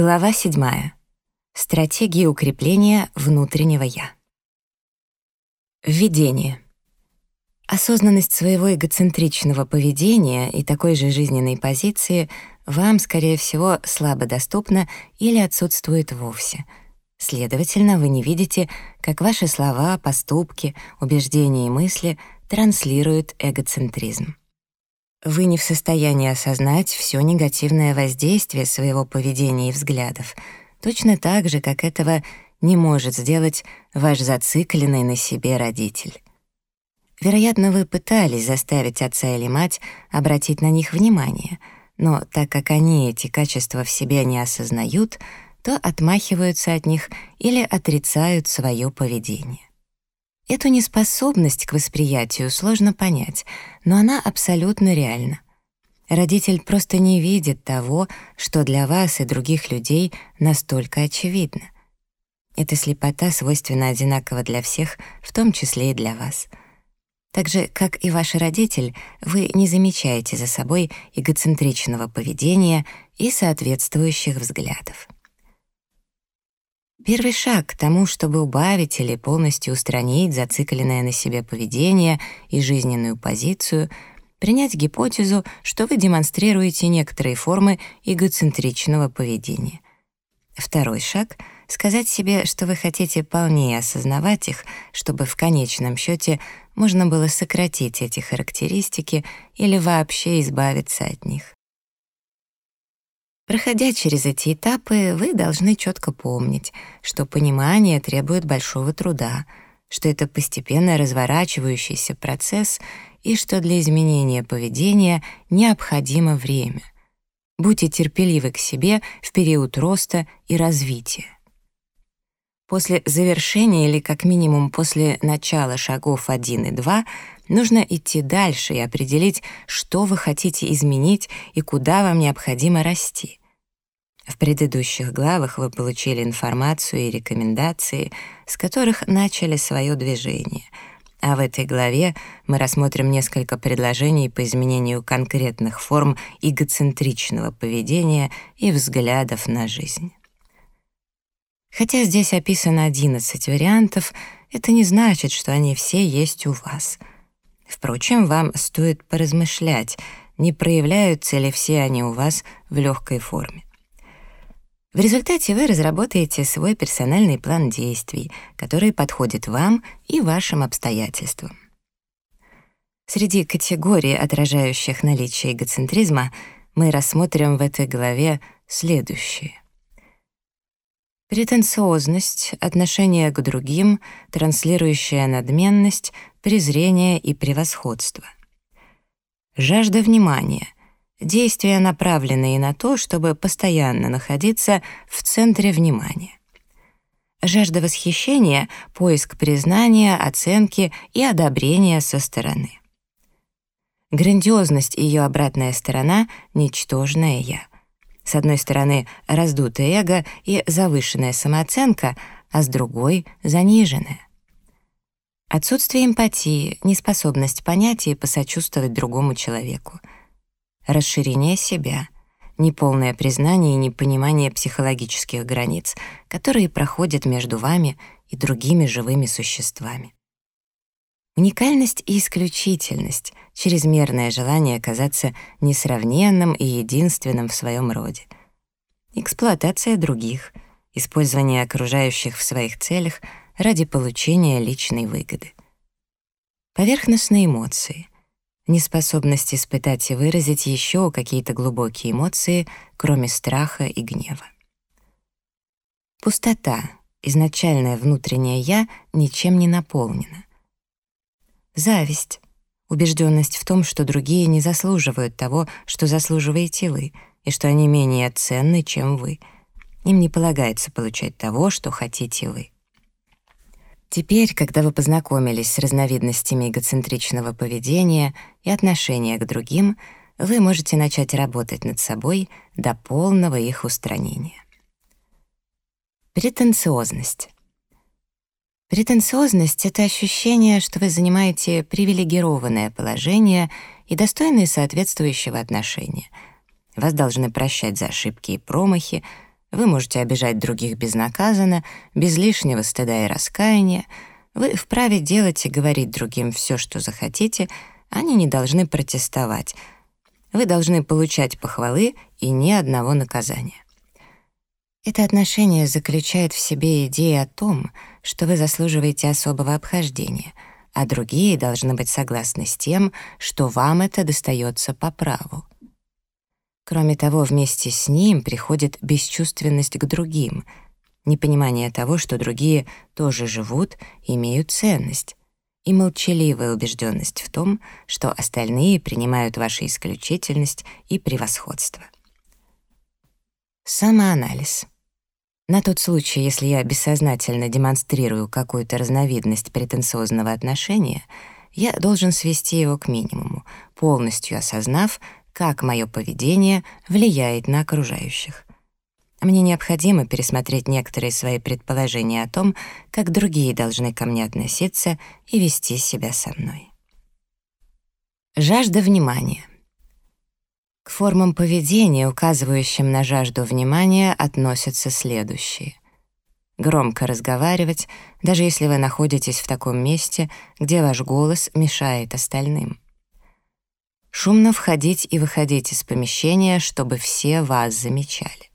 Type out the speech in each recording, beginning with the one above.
Глава 7. Стратегии укрепления внутреннего «я». Введение. Осознанность своего эгоцентричного поведения и такой же жизненной позиции вам, скорее всего, слабо доступна или отсутствует вовсе. Следовательно, вы не видите, как ваши слова, поступки, убеждения и мысли транслируют эгоцентризм. Вы не в состоянии осознать все негативное воздействие своего поведения и взглядов, точно так же, как этого не может сделать ваш зацикленный на себе родитель. Вероятно, вы пытались заставить отца или мать обратить на них внимание, но так как они эти качества в себе не осознают, то отмахиваются от них или отрицают свое поведение. Эту неспособность к восприятию сложно понять, но она абсолютно реальна. Родитель просто не видит того, что для вас и других людей настолько очевидно. Эта слепота свойственна одинаково для всех, в том числе и для вас. Так же, как и ваш родитель, вы не замечаете за собой эгоцентричного поведения и соответствующих взглядов. Первый шаг к тому, чтобы убавить или полностью устранить зацикленное на себе поведение и жизненную позицию, принять гипотезу, что вы демонстрируете некоторые формы эгоцентричного поведения. Второй шаг — сказать себе, что вы хотите полнее осознавать их, чтобы в конечном счете можно было сократить эти характеристики или вообще избавиться от них. Проходя через эти этапы, вы должны четко помнить, что понимание требует большого труда, что это постепенно разворачивающийся процесс и что для изменения поведения необходимо время. Будьте терпеливы к себе в период роста и развития. После завершения или как минимум после начала шагов 1 и 2 нужно идти дальше и определить, что вы хотите изменить и куда вам необходимо расти. В предыдущих главах вы получили информацию и рекомендации, с которых начали свое движение. А в этой главе мы рассмотрим несколько предложений по изменению конкретных форм эгоцентричного поведения и взглядов на жизнь. Хотя здесь описано 11 вариантов, это не значит, что они все есть у вас. Впрочем, вам стоит поразмышлять, не проявляются ли все они у вас в легкой форме. В результате вы разработаете свой персональный план действий, который подходит вам и вашим обстоятельствам. Среди категорий, отражающих наличие эгоцентризма, мы рассмотрим в этой главе следующие. Претенциозность, отношение к другим, транслирующая надменность, презрение и превосходство. Жажда внимания — действия, направленные на то, чтобы постоянно находиться в центре внимания. Жажда восхищения — поиск признания, оценки и одобрения со стороны. Грандиозность и ее обратная сторона — ничтожное «я». С одной стороны, раздутое эго и завышенная самооценка, а с другой — заниженная. Отсутствие эмпатии, неспособность понять и посочувствовать другому человеку — расширение себя, неполное признание и непонимание психологических границ, которые проходят между вами и другими живыми существами. Уникальность и исключительность, чрезмерное желание казаться несравненным и единственным в своем роде. Эксплуатация других, использование окружающих в своих целях ради получения личной выгоды. Поверхностные эмоции — неспособность испытать и выразить еще какие-то глубокие эмоции, кроме страха и гнева. Пустота, изначальное внутреннее «я» ничем не наполнена. Зависть, убежденность в том, что другие не заслуживают того, что заслуживаете вы, и что они менее ценны, чем вы. Им не полагается получать того, что хотите вы. Теперь, когда вы познакомились с разновидностями эгоцентричного поведения и отношения к другим, вы можете начать работать над собой до полного их устранения. Претенциозность. Претенциозность — это ощущение, что вы занимаете привилегированное положение и достойные соответствующего отношения. Вас должны прощать за ошибки и промахи, Вы можете обижать других безнаказанно, без лишнего стыда и раскаяния. Вы вправе делать и говорить другим все, что захотите, они не должны протестовать. Вы должны получать похвалы и ни одного наказания. Это отношение заключает в себе идею о том, что вы заслуживаете особого обхождения, а другие должны быть согласны с тем, что вам это достается по праву. Кроме того, вместе с ним приходит бесчувственность к другим, непонимание того, что другие тоже живут имеют ценность, и молчаливая убежденность в том, что остальные принимают вашу исключительность и превосходство. Самоанализ — на тот случай, если я бессознательно демонстрирую какую-то разновидность претенциозного отношения, я должен свести его к минимуму, полностью осознав, как мое поведение влияет на окружающих. Мне необходимо пересмотреть некоторые свои предположения о том, как другие должны ко мне относиться и вести себя со мной. Жажда внимания — к формам поведения, указывающим на жажду внимания, относятся следующие. Громко разговаривать, даже если вы находитесь в таком месте, где ваш голос мешает остальным. Шумно входить и выходить из помещения, чтобы все вас замечали.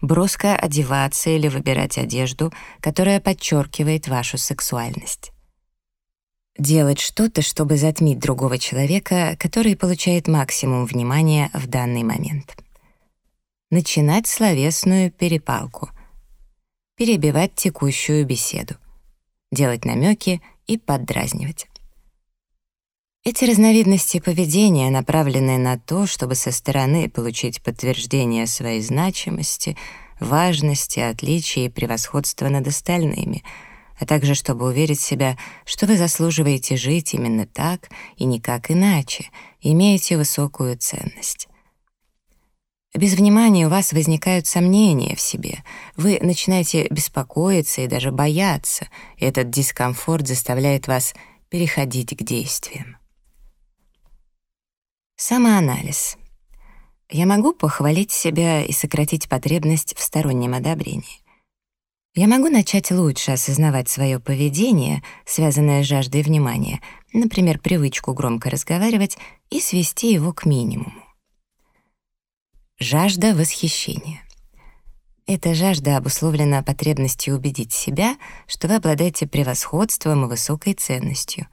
Броско одеваться или выбирать одежду, которая подчеркивает вашу сексуальность. Делать что-то, чтобы затмить другого человека, который получает максимум внимания в данный момент. Начинать словесную перепалку. Перебивать текущую беседу. Делать намеки и поддразнивать. Эти разновидности поведения направлены на то, чтобы со стороны получить подтверждение своей значимости, важности, отличия и превосходства над остальными — а также чтобы уверить себя, что вы заслуживаете жить именно так и никак иначе, имеете высокую ценность. Без внимания у вас возникают сомнения в себе, вы начинаете беспокоиться и даже бояться, и этот дискомфорт заставляет вас переходить к действиям. Самоанализ. Я могу похвалить себя и сократить потребность в стороннем одобрении. Я могу начать лучше осознавать свое поведение, связанное с жаждой внимания, например, привычку громко разговаривать, и свести его к минимуму. Жажда восхищения. Эта жажда обусловлена потребностью убедить себя, что вы обладаете превосходством и высокой ценностью.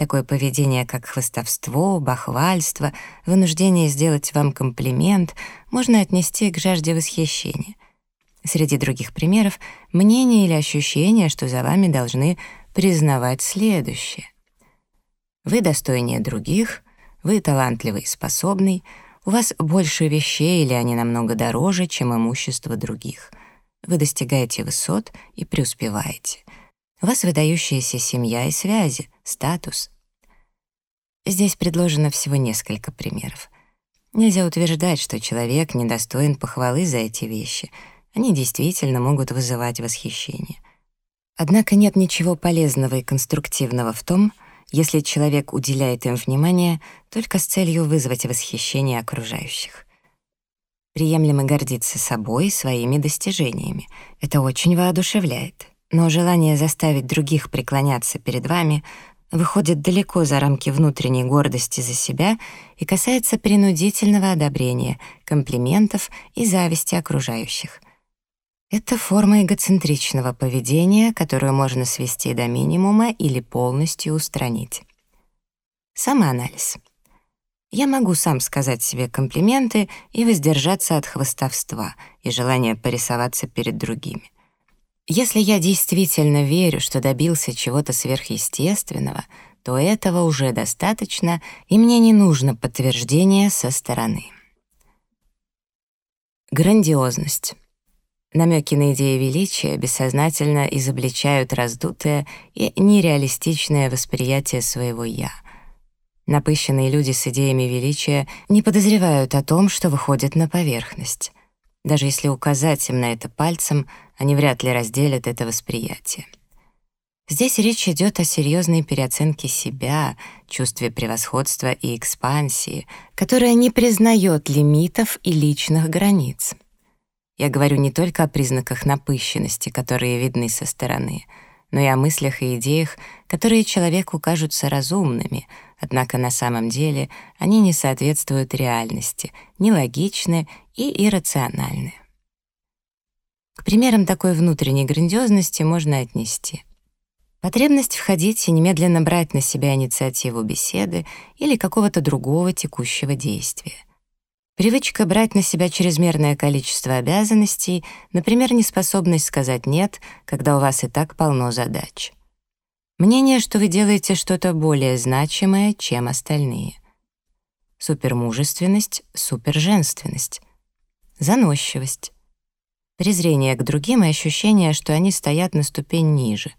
Такое поведение, как хвастовство, бахвальство, вынуждение сделать вам комплимент, можно отнести к жажде восхищения. Среди других примеров — мнение или ощущение, что за вами должны признавать следующее. Вы достойнее других, вы талантливый и способный, у вас больше вещей или они намного дороже, чем имущество других. Вы достигаете высот и преуспеваете. У вас выдающаяся семья и связи, статус. Здесь предложено всего несколько примеров. Нельзя утверждать, что человек недостоин похвалы за эти вещи — они действительно могут вызывать восхищение. Однако нет ничего полезного и конструктивного в том, если человек уделяет им внимание только с целью вызвать восхищение окружающих. Приемлемо гордиться собой и своими достижениями. Это очень воодушевляет. Но желание заставить других преклоняться перед вами выходит далеко за рамки внутренней гордости за себя и касается принудительного одобрения, комплиментов и зависти окружающих — это форма эгоцентричного поведения, которую можно свести до минимума или полностью устранить. Самоанализ. Я могу сам сказать себе комплименты и воздержаться от хвастовства и желания порисоваться перед другими. Если я действительно верю, что добился чего-то сверхъестественного, то этого уже достаточно, и мне не нужно подтверждение со стороны. Грандиозность. Намеки на идеи величия бессознательно изобличают раздутое и нереалистичное восприятие своего «я». Напыщенные люди с идеями величия не подозревают о том, что выходит на поверхность. Даже если указать им на это пальцем, они вряд ли разделят это восприятие. Здесь речь идет о серьезной переоценке себя, чувстве превосходства и экспансии, которая не признает лимитов и личных границ. Я говорю не только о признаках напыщенности, которые видны со стороны, но и о мыслях и идеях, которые человеку кажутся разумными, однако на самом деле они не соответствуют реальности, нелогичны и иррациональны. К примерам такой внутренней грандиозности можно отнести потребность входить и немедленно брать на себя инициативу беседы или какого-то другого текущего действия. Привычка брать на себя чрезмерное количество обязанностей, например, неспособность сказать «нет», когда у вас и так полно задач. Мнение, что вы делаете что-то более значимое, чем остальные. Супермужественность, суперженственность. Заносчивость. Презрение к другим и ощущение, что они стоят на ступень ниже.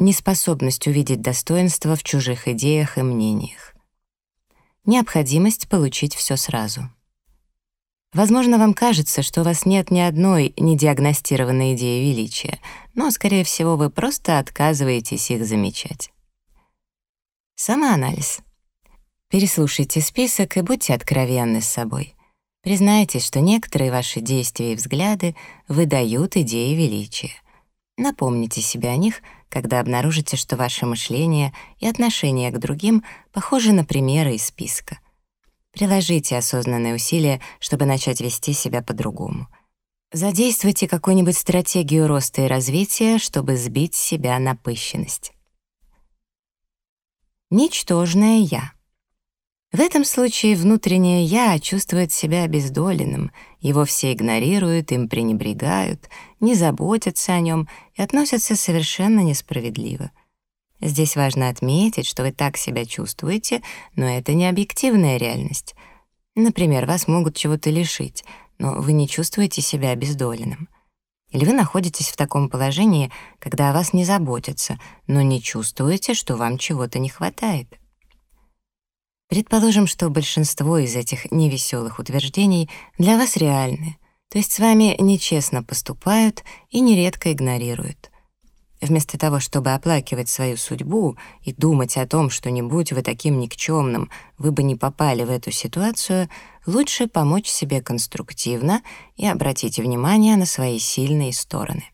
Неспособность увидеть достоинство в чужих идеях и мнениях необходимость получить все сразу. Возможно, вам кажется, что у вас нет ни одной недиагностированной идеи величия, но, скорее всего, вы просто отказываетесь их замечать. Самоанализ. Переслушайте список и будьте откровенны с собой. Признайтесь, что некоторые ваши действия и взгляды выдают идеи величия. Напомните себе о них, когда обнаружите, что ваше мышление и отношение к другим похожи на примеры из списка. Приложите осознанные усилия, чтобы начать вести себя по-другому. Задействуйте какую-нибудь стратегию роста и развития, чтобы сбить себя на пыщенность. Ничтожное «я». В этом случае внутреннее «я» чувствует себя обездоленным, его все игнорируют, им пренебрегают, не заботятся о нем и относятся совершенно несправедливо. Здесь важно отметить, что вы так себя чувствуете, но это не объективная реальность. Например, вас могут чего-то лишить, но вы не чувствуете себя обездоленным. Или вы находитесь в таком положении, когда о вас не заботятся, но не чувствуете, что вам чего-то не хватает. Предположим, что большинство из этих невеселых утверждений для вас реальны, то есть с вами нечестно поступают и нередко игнорируют. Вместо того, чтобы оплакивать свою судьбу и думать о том, что не будь вы таким никчемным, вы бы не попали в эту ситуацию, лучше помочь себе конструктивно и обратить внимание на свои сильные стороны.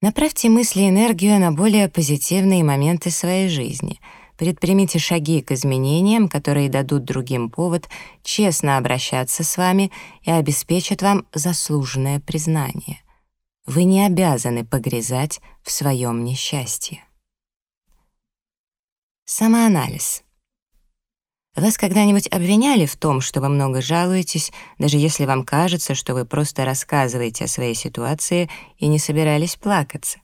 Направьте мысли и энергию на более позитивные моменты своей жизни — Предпримите шаги к изменениям, которые дадут другим повод честно обращаться с вами и обеспечат вам заслуженное признание. Вы не обязаны погрязать в своем несчастье. Самоанализ. Вас когда-нибудь обвиняли в том, что вы много жалуетесь, даже если вам кажется, что вы просто рассказываете о своей ситуации и не собирались плакаться?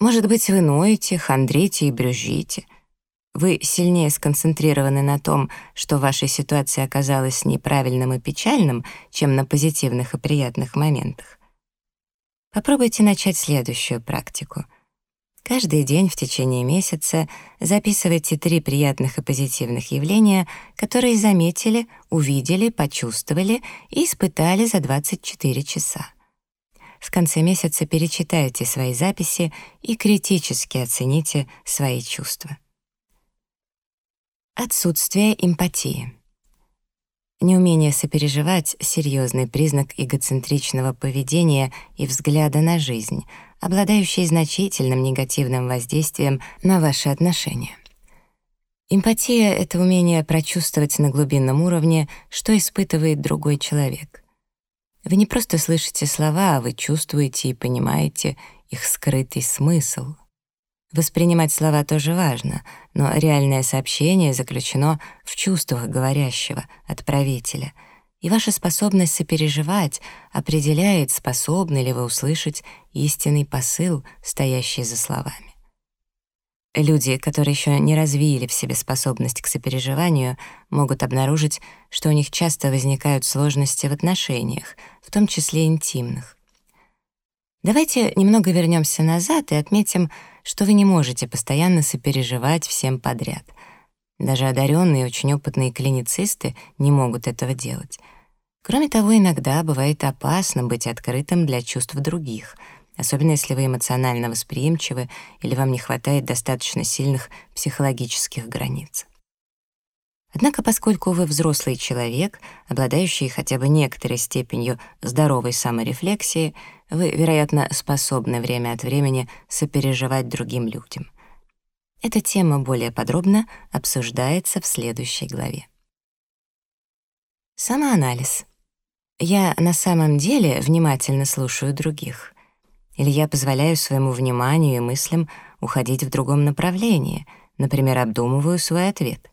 Может быть, вы ноете, хандрите и брюзжите — вы сильнее сконцентрированы на том, что в вашей ситуации оказалось неправильным и печальным, чем на позитивных и приятных моментах. Попробуйте начать следующую практику. Каждый день в течение месяца записывайте три приятных и позитивных явления, которые заметили, увидели, почувствовали и испытали за 24 часа. В конце месяца перечитайте свои записи и критически оцените свои чувства. Отсутствие эмпатии. Неумение сопереживать — серьезный признак эгоцентричного поведения и взгляда на жизнь, обладающий значительным негативным воздействием на ваши отношения. Эмпатия — это умение прочувствовать на глубинном уровне, что испытывает другой человек. Вы не просто слышите слова, а вы чувствуете и понимаете их скрытый смысл — Воспринимать слова тоже важно, но реальное сообщение заключено в чувствах говорящего, отправителя, и ваша способность сопереживать определяет, способны ли вы услышать истинный посыл, стоящий за словами. Люди, которые еще не развили в себе способность к сопереживанию, могут обнаружить, что у них часто возникают сложности в отношениях, в том числе интимных. Давайте немного вернемся назад и отметим, что вы не можете постоянно сопереживать всем подряд. Даже одаренные и очень опытные клиницисты не могут этого делать. Кроме того, иногда бывает опасно быть открытым для чувств других, особенно если вы эмоционально восприимчивы или вам не хватает достаточно сильных психологических границ. Однако, поскольку вы взрослый человек, обладающий хотя бы некоторой степенью здоровой саморефлексии, вы, вероятно, способны время от времени сопереживать другим людям. Эта тема более подробно обсуждается в следующей главе. Самоанализ. Я на самом деле внимательно слушаю других. Или я позволяю своему вниманию и мыслям уходить в другом направлении, например, обдумываю свой ответ.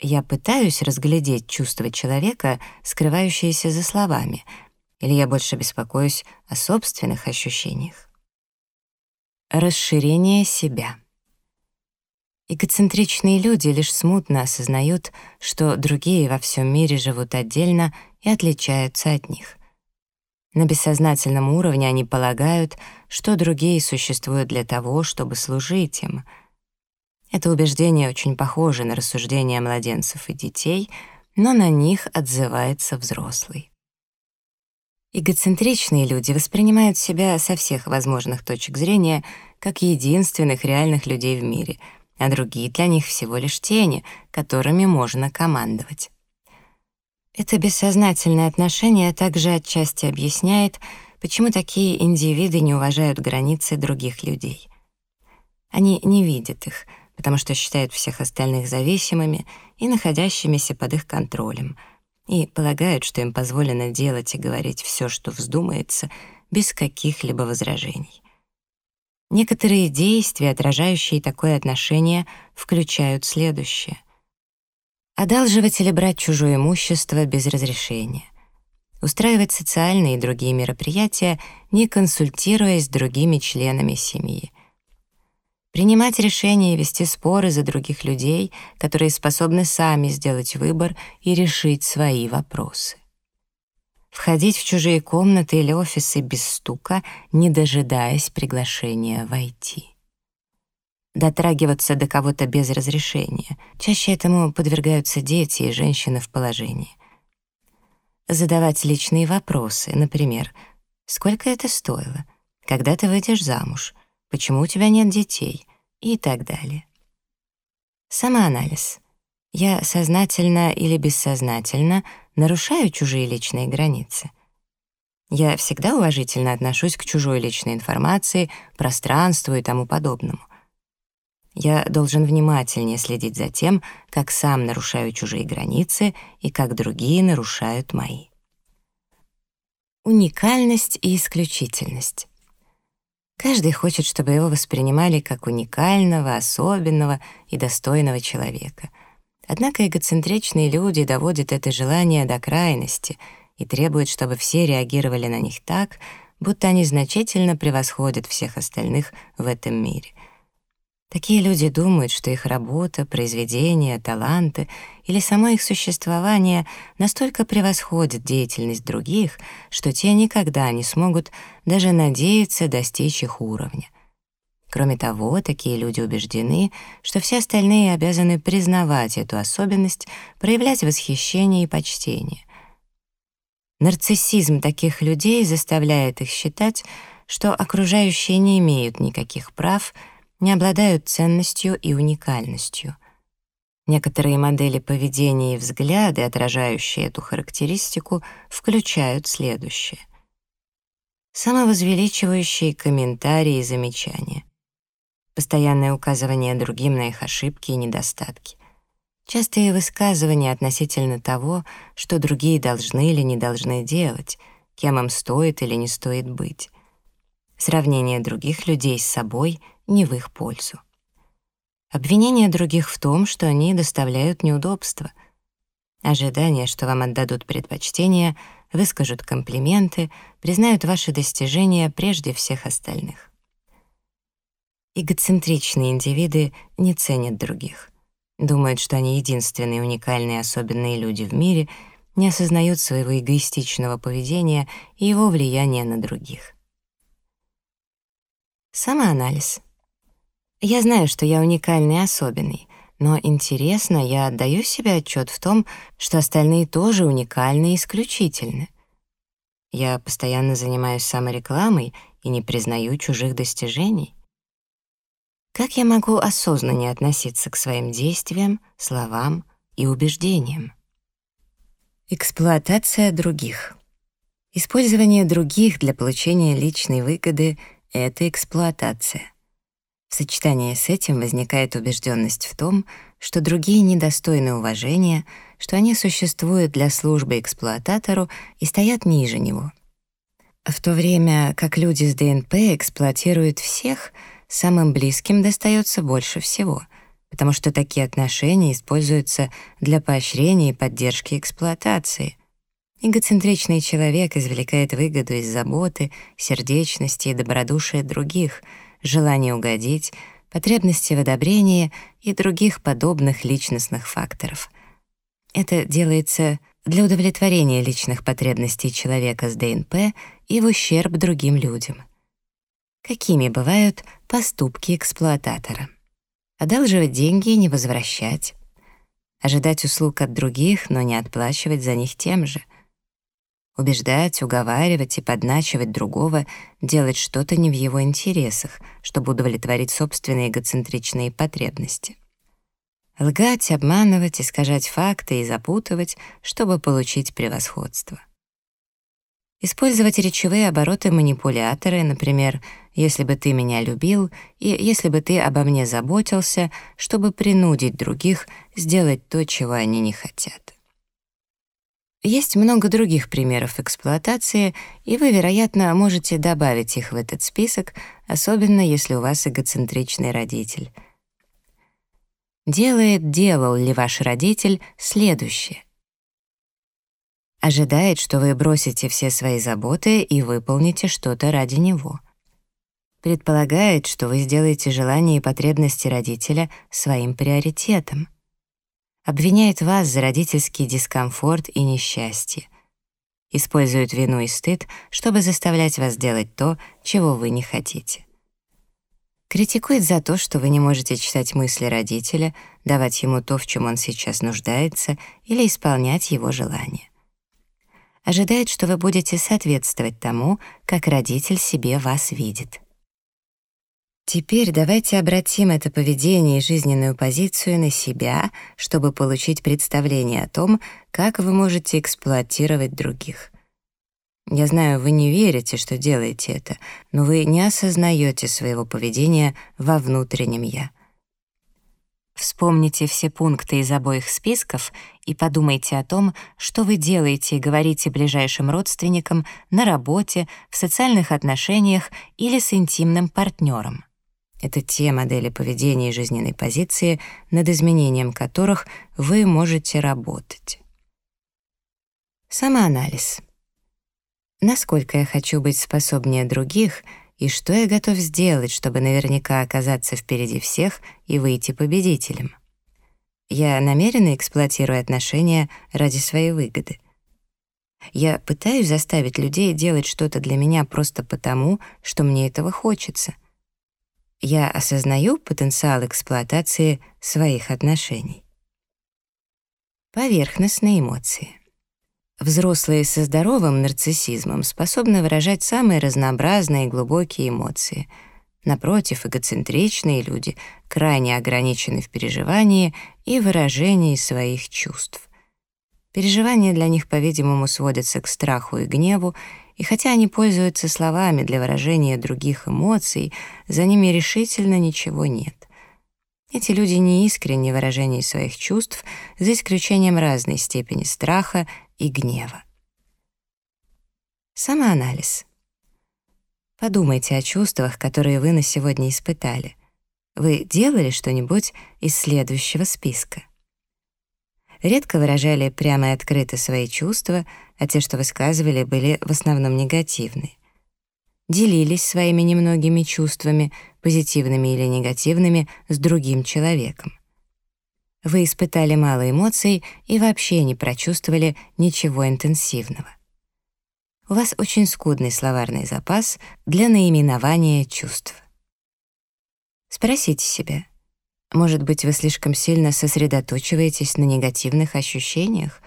Я пытаюсь разглядеть чувства человека, скрывающиеся за словами, или я больше беспокоюсь о собственных ощущениях. Расширение себя. Эгоцентричные люди лишь смутно осознают, что другие во всем мире живут отдельно и отличаются от них. На бессознательном уровне они полагают, что другие существуют для того, чтобы служить им. Это убеждение очень похоже на рассуждения младенцев и детей, но на них отзывается взрослый. Эгоцентричные люди воспринимают себя со всех возможных точек зрения как единственных реальных людей в мире — а другие для них всего лишь тени, которыми можно командовать. Это бессознательное отношение также отчасти объясняет, почему такие индивиды не уважают границы других людей. Они не видят их, потому что считают всех остальных зависимыми и находящимися под их контролем, и полагают, что им позволено делать и говорить все, что вздумается, без каких-либо возражений. Некоторые действия, отражающие такое отношение, включают следующее. Одалживать или брать чужое имущество без разрешения. Устраивать социальные и другие мероприятия, не консультируясь с другими членами семьи. Принимать решения и вести споры за других людей, которые способны сами сделать выбор и решить свои вопросы входить в чужие комнаты или офисы без стука, не дожидаясь приглашения войти. Дотрагиваться до кого-то без разрешения. Чаще этому подвергаются дети и женщины в положении. Задавать личные вопросы, например, «Сколько это стоило?» «Когда ты выйдешь замуж?» «Почему у тебя нет детей?» и так далее. Самоанализ. Я сознательно или бессознательно нарушаю чужие личные границы. Я всегда уважительно отношусь к чужой личной информации, пространству и тому подобному. Я должен внимательнее следить за тем, как сам нарушаю чужие границы и как другие нарушают мои. Уникальность и исключительность. Каждый хочет, чтобы его воспринимали как уникального, особенного и достойного человека — Однако эгоцентричные люди доводят это желание до крайности и требуют, чтобы все реагировали на них так, будто они значительно превосходят всех остальных в этом мире. Такие люди думают, что их работа, произведения, таланты или само их существование настолько превосходят деятельность других, что те никогда не смогут даже надеяться достичь их уровня. Кроме того, такие люди убеждены, что все остальные обязаны признавать эту особенность, проявлять восхищение и почтение. Нарциссизм таких людей заставляет их считать, что окружающие не имеют никаких прав, не обладают ценностью и уникальностью. Некоторые модели поведения и взгляды, отражающие эту характеристику, включают следующее. Самовозвеличивающие комментарии и замечания постоянное указывание другим на их ошибки и недостатки, частые высказывания относительно того, что другие должны или не должны делать, кем им стоит или не стоит быть, сравнение других людей с собой не в их пользу, обвинение других в том, что они доставляют неудобства, ожидание, что вам отдадут предпочтение, выскажут комплименты, признают ваши достижения прежде всех остальных. Эгоцентричные индивиды не ценят других. Думают, что они единственные уникальные особенные люди в мире, не осознают своего эгоистичного поведения и его влияния на других. Самоанализ. Я знаю, что я уникальный и особенный, но интересно, я отдаю себе отчет в том, что остальные тоже уникальны и исключительны. Я постоянно занимаюсь саморекламой и не признаю чужих достижений. Как я могу осознаннее относиться к своим действиям, словам, и убеждениям. Эксплуатация других. Использование других для получения личной выгоды — это эксплуатация. В сочетании с этим возникает убежденность в том, что другие недостойны уважения, что они существуют для службы эксплуататору и стоят ниже него. В то время как люди с ДНП эксплуатируют всех, самым близким достается больше всего, потому что такие отношения используются для поощрения и поддержки эксплуатации. Эгоцентричный человек извлекает выгоду из заботы, сердечности и добродушия других — желание угодить, потребности в одобрении и других подобных личностных факторов. Это делается для удовлетворения личных потребностей человека с ДНП и в ущерб другим людям. Какими бывают поступки эксплуататора? Одалживать деньги и не возвращать. Ожидать услуг от других, но не отплачивать за них тем же — убеждать, уговаривать и подначивать другого делать что-то не в его интересах, чтобы удовлетворить собственные эгоцентричные потребности. Лгать, обманывать, искажать факты и запутывать, чтобы получить превосходство. Использовать речевые обороты манипуляторы, например, «если бы ты меня любил» и «если бы ты обо мне заботился», чтобы принудить других сделать то, чего они не хотят. Есть много других примеров эксплуатации, и вы, вероятно, можете добавить их в этот список, особенно если у вас эгоцентричный родитель. Делает, делал ли ваш родитель следующее. Ожидает, что вы бросите все свои заботы и выполните что-то ради него. Предполагает, что вы сделаете желания и потребности родителя своим приоритетом обвиняет вас за родительский дискомфорт и несчастье. Использует вину и стыд, чтобы заставлять вас делать то, чего вы не хотите. Критикует за то, что вы не можете читать мысли родителя, давать ему то, в чем он сейчас нуждается, или исполнять его желания. Ожидает, что вы будете соответствовать тому, как родитель себе вас видит. Теперь давайте обратим это поведение и жизненную позицию на себя, чтобы получить представление о том, как вы можете эксплуатировать других. Я знаю, вы не верите, что делаете это, но вы не осознаете своего поведения во внутреннем «я». Вспомните все пункты из обоих списков и подумайте о том, что вы делаете и говорите ближайшим родственникам на работе, в социальных отношениях или с интимным партнером. Это те модели поведения и жизненной позиции, над изменением которых вы можете работать. Самоанализ. Насколько я хочу быть способнее других и что я готов сделать, чтобы наверняка оказаться впереди всех и выйти победителем? Я намеренно эксплуатирую отношения ради своей выгоды. Я пытаюсь заставить людей делать что-то для меня просто потому, что мне этого хочется — я осознаю потенциал эксплуатации своих отношений. Поверхностные эмоции. Взрослые со здоровым нарциссизмом способны выражать самые разнообразные и глубокие эмоции. Напротив, эгоцентричные люди крайне ограничены в переживании и выражении своих чувств. Переживания для них, по-видимому, сводятся к страху и гневу, и хотя они пользуются словами для выражения других эмоций, за ними решительно ничего нет. Эти люди не искренни в выражении своих чувств, за исключением разной степени страха и гнева. Самоанализ. Подумайте о чувствах, которые вы на сегодня испытали. Вы делали что-нибудь из следующего списка? Редко выражали прямо и открыто свои чувства, а те, что высказывали, были в основном негативны. Делились своими немногими чувствами, позитивными или негативными, с другим человеком. Вы испытали мало эмоций и вообще не прочувствовали ничего интенсивного. У вас очень скудный словарный запас для наименования чувств. Спросите себя — может быть, вы слишком сильно сосредоточиваетесь на негативных ощущениях?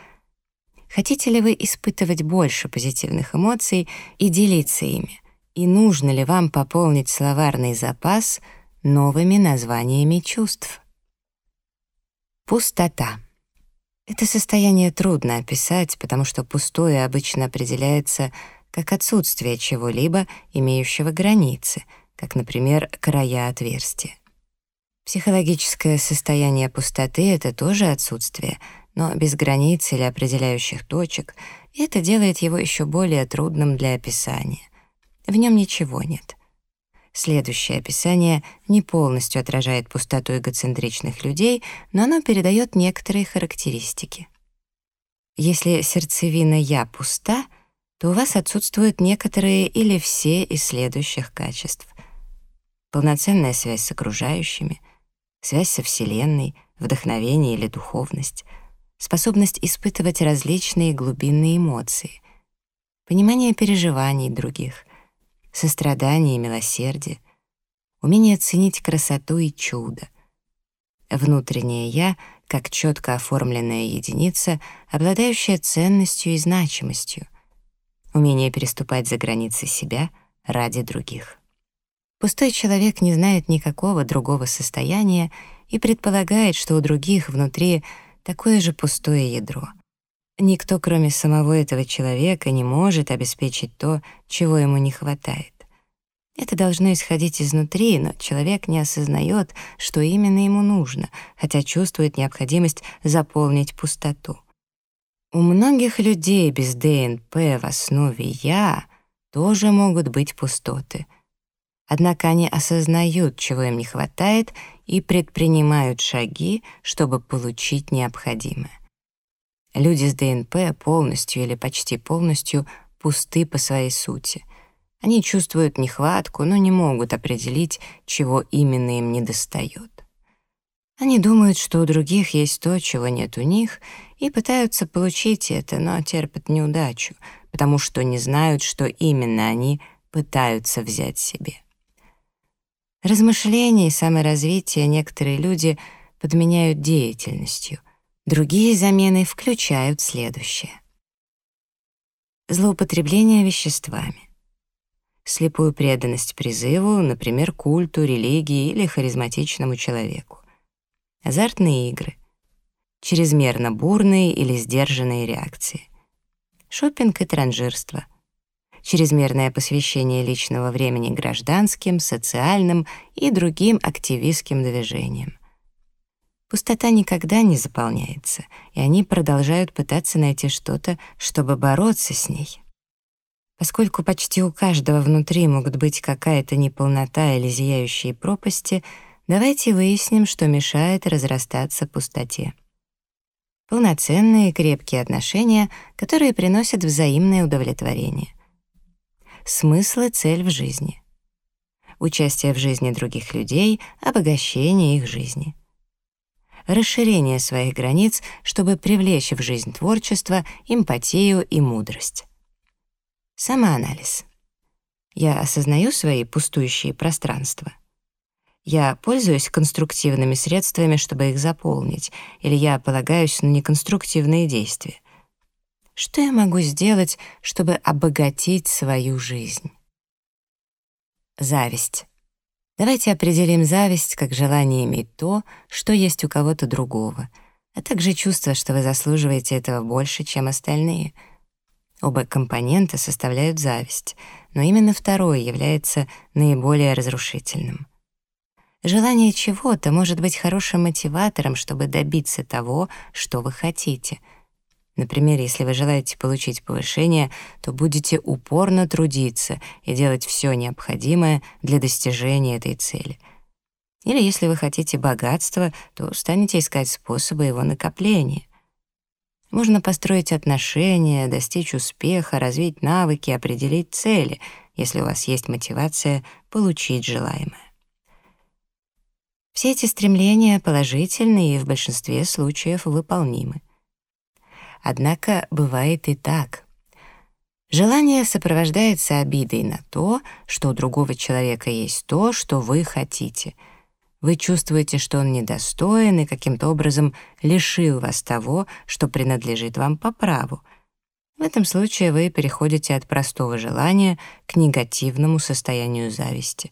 Хотите ли вы испытывать больше позитивных эмоций и делиться ими? И нужно ли вам пополнить словарный запас новыми названиями чувств? Пустота. Это состояние трудно описать, потому что пустое обычно определяется как отсутствие чего-либо, имеющего границы, как, например, края отверстия. Психологическое состояние пустоты — это тоже отсутствие, но без границ или определяющих точек, и это делает его еще более трудным для описания. В нем ничего нет. Следующее описание не полностью отражает пустоту эгоцентричных людей, но оно передает некоторые характеристики. Если сердцевина «я» пуста, то у вас отсутствуют некоторые или все из следующих качеств. Полноценная связь с окружающими, связь со Вселенной, вдохновение или духовность, способность испытывать различные глубинные эмоции, понимание переживаний других, сострадание и милосердие, умение ценить красоту и чудо. Внутреннее «я» как четко оформленная единица, обладающая ценностью и значимостью, умение переступать за границы себя ради других. Пустой человек не знает никакого другого состояния и предполагает, что у других внутри такое же пустое ядро — Никто, кроме самого этого человека, не может обеспечить то, чего ему не хватает. Это должно исходить изнутри, но человек не осознает, что именно ему нужно, хотя чувствует необходимость заполнить пустоту. У многих людей без ДНП в основе «я» тоже могут быть пустоты. Однако они осознают, чего им не хватает, и предпринимают шаги, чтобы получить необходимое. Люди с ДНП полностью или почти полностью пусты по своей сути. Они чувствуют нехватку, но не могут определить, чего именно им недостает. Они думают, что у других есть то, чего нет у них, и пытаются получить это, но терпят неудачу, потому что не знают, что именно они пытаются взять себе. Размышления и саморазвитие некоторые люди подменяют деятельностью — Другие замены включают следующее. Злоупотребление веществами. Слепую преданность призыву, например, культу, религии или харизматичному человеку. Азартные игры. Чрезмерно бурные или сдержанные реакции. Шопинг и транжирство. Чрезмерное посвящение личного времени гражданским, социальным и другим активистским движениям Пустота никогда не заполняется, и они продолжают пытаться найти что-то, чтобы бороться с ней. Поскольку почти у каждого внутри могут быть какая-то неполнота или зияющие пропасти, давайте выясним, что мешает разрастаться пустоте. Полноценные крепкие отношения, которые приносят взаимное удовлетворение. Смысл и цель в жизни. Участие в жизни других людей, обогащение их жизни расширение своих границ, чтобы привлечь в жизнь творчество, эмпатию и мудрость. Самоанализ. Я осознаю свои пустующие пространства. Я пользуюсь конструктивными средствами, чтобы их заполнить, или я полагаюсь на неконструктивные действия. Что я могу сделать, чтобы обогатить свою жизнь? Зависть. Давайте определим зависть как желание иметь то, что есть у кого-то другого, а также чувство, что вы заслуживаете этого больше, чем остальные. Оба компонента составляют зависть, но именно второй является наиболее разрушительным. Желание чего-то может быть хорошим мотиватором, чтобы добиться того, что вы хотите — Например, если вы желаете получить повышение, то будете упорно трудиться и делать все необходимое для достижения этой цели. Или если вы хотите богатства, то станете искать способы его накопления. Можно построить отношения, достичь успеха, развить навыки, определить цели, если у вас есть мотивация получить желаемое. Все эти стремления положительны и в большинстве случаев выполнимы. Однако бывает и так. Желание сопровождается обидой на то, что у другого человека есть то, что вы хотите. Вы чувствуете, что он недостоин и каким-то образом лишил вас того, что принадлежит вам по праву. В этом случае вы переходите от простого желания к негативному состоянию зависти.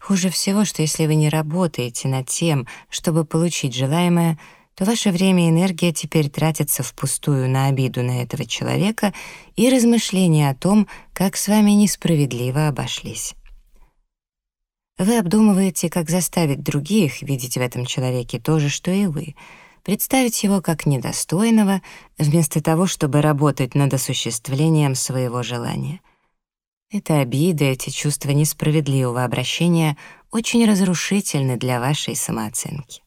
Хуже всего, что если вы не работаете над тем, чтобы получить желаемое, то ваше время и энергия теперь тратятся впустую на обиду на этого человека и размышления о том, как с вами несправедливо обошлись. Вы обдумываете, как заставить других видеть в этом человеке то же, что и вы, представить его как недостойного, вместо того, чтобы работать над осуществлением своего желания. Это обида, эти чувства несправедливого обращения очень разрушительны для вашей самооценки.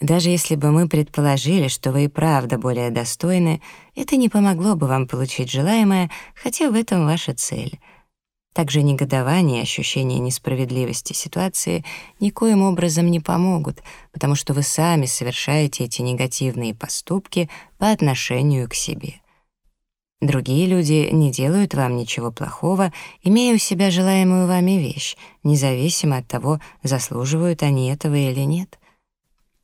Даже если бы мы предположили, что вы и правда более достойны, это не помогло бы вам получить желаемое, хотя в этом ваша цель — также негодование и ощущение несправедливости ситуации никоим образом не помогут, потому что вы сами совершаете эти негативные поступки по отношению к себе. Другие люди не делают вам ничего плохого, имея у себя желаемую вами вещь, независимо от того, заслуживают они этого или нет.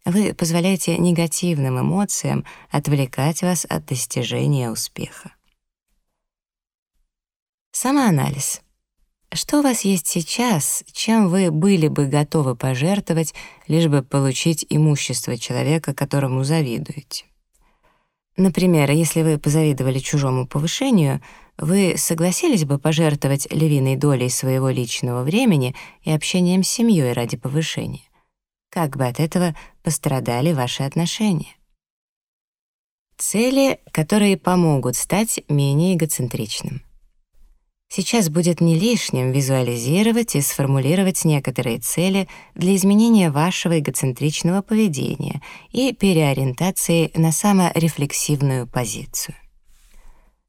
Вы позволяете негативным эмоциям отвлекать вас от достижения успеха. Самоанализ. Что у вас есть сейчас, чем вы были бы готовы пожертвовать, лишь бы получить имущество человека, которому завидуете? Например, если вы позавидовали чужому повышению, вы согласились бы пожертвовать львиной долей своего личного времени и общением с семьей ради повышения? Как бы от этого пострадали ваши отношения? Цели, которые помогут стать менее эгоцентричным. Сейчас будет не лишним визуализировать и сформулировать некоторые цели для изменения вашего эгоцентричного поведения и переориентации на саморефлексивную позицию.